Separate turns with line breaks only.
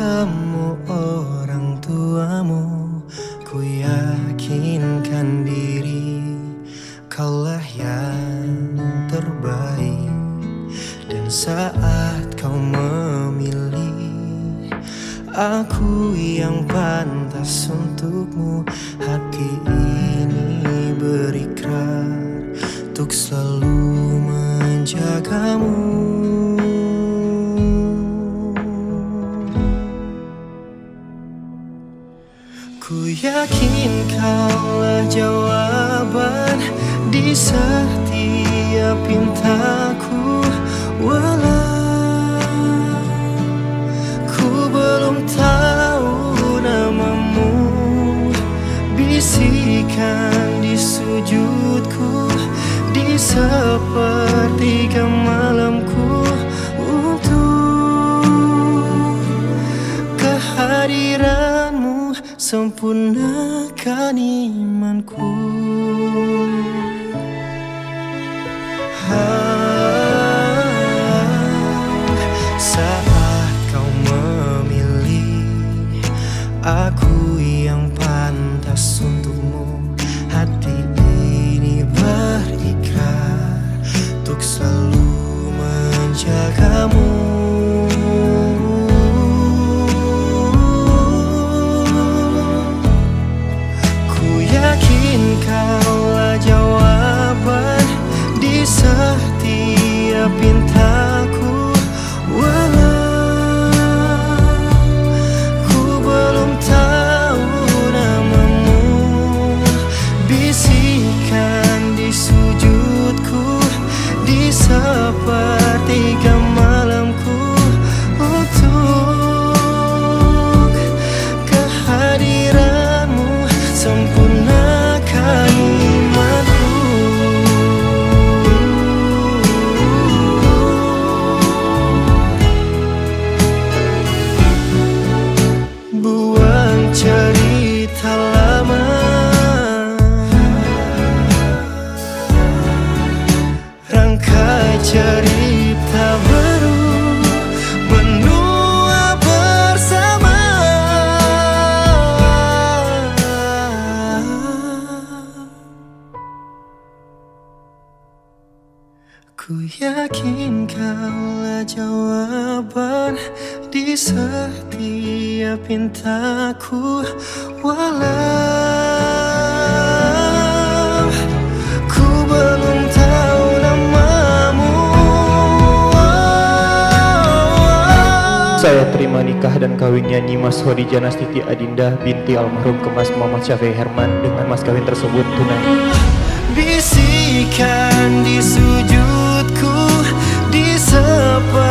kamu orang tuamu. Ku yakinkan diri Kaulah yang terbaik. Dan saat kau memilih Aku yang pantas untukmu. Hati yakin kaulah jawaban di setiap pintaku Walau sempurnakan imanku. Saat kau memilih Aku yang pantas untukmu Bisikan di sujudku di sepertiga Ku yakin kaulah jawaban di setiap pintaku Walau ku belum tahu namamu
Saya terima nikah dan kawinnya Nyimas Khadijah Nastiti Adinda binti almarhum Kemas Muhammad Syafi'i Herman dengan mas kawin tersebut tunai.
Bisikan di Di sepertiga